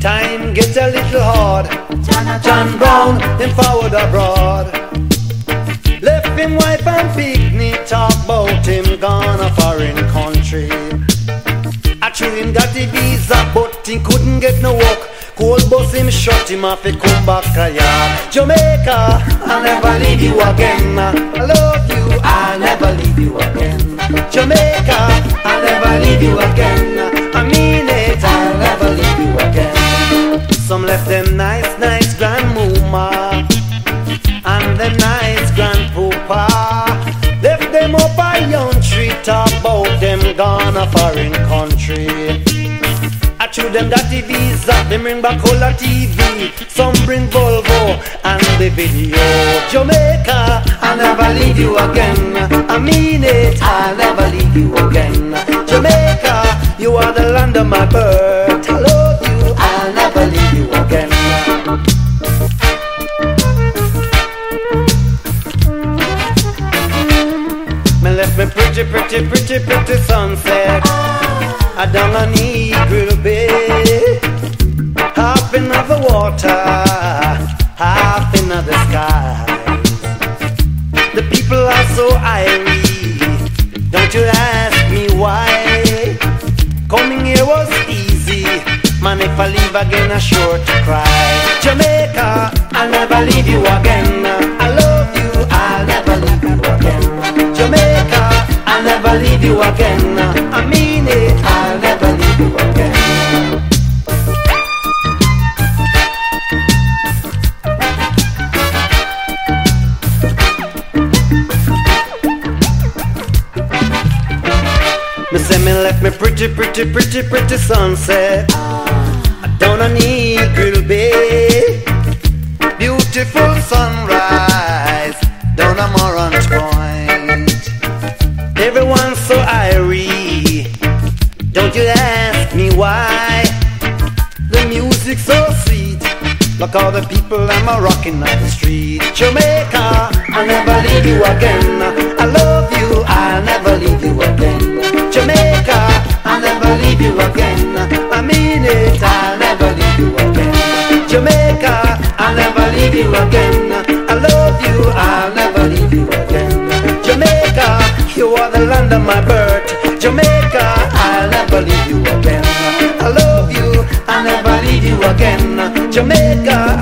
Time gets a little hard. John Brown, then forward abroad. Left him wife and picnic, talk about him gone a foreign country. I true him got the visa, but he couldn't get no work. Cold him shut him off, he come back a yard. Jamaica, I'll never leave you again. I love you, I'll never leave you again. Jamaica, I'll never leave you again. I mean it, I'll never leave you again. Some left them nice, nice grandmama and the nice grandpapa. Left them up a young tree, talk about them gone a foreign them dirty visa, them bring back all the TV. Some bring Volvo and the video. Jamaica, I'll never leave you again. I mean it, I'll never leave you again. Jamaica, you are the land of my birth. I love you, I'll never leave you again. Me left me pretty, pretty, pretty, pretty sunset. I down on water, half in the sky. The people are so irie. Don't you ask me why. Coming here was easy. Man, if I leave again, I'm sure to cry. Jamaica, I'll never leave you again. I love you, I'll never leave you again. Jamaica, I'll never leave you again. Me say me left me pretty, pretty, pretty, pretty sunset. I down on Eagle Bay. Beautiful sunrise down on Morant Point. Everyone's so irie. Don't you ask me why. The music's so sweet. Look all the people I'm a rocking on the street. Jamaica, I'll never leave you again. I love my birth. Jamaica, I'll never leave you again. I love you, I'll never leave you again. Jamaica,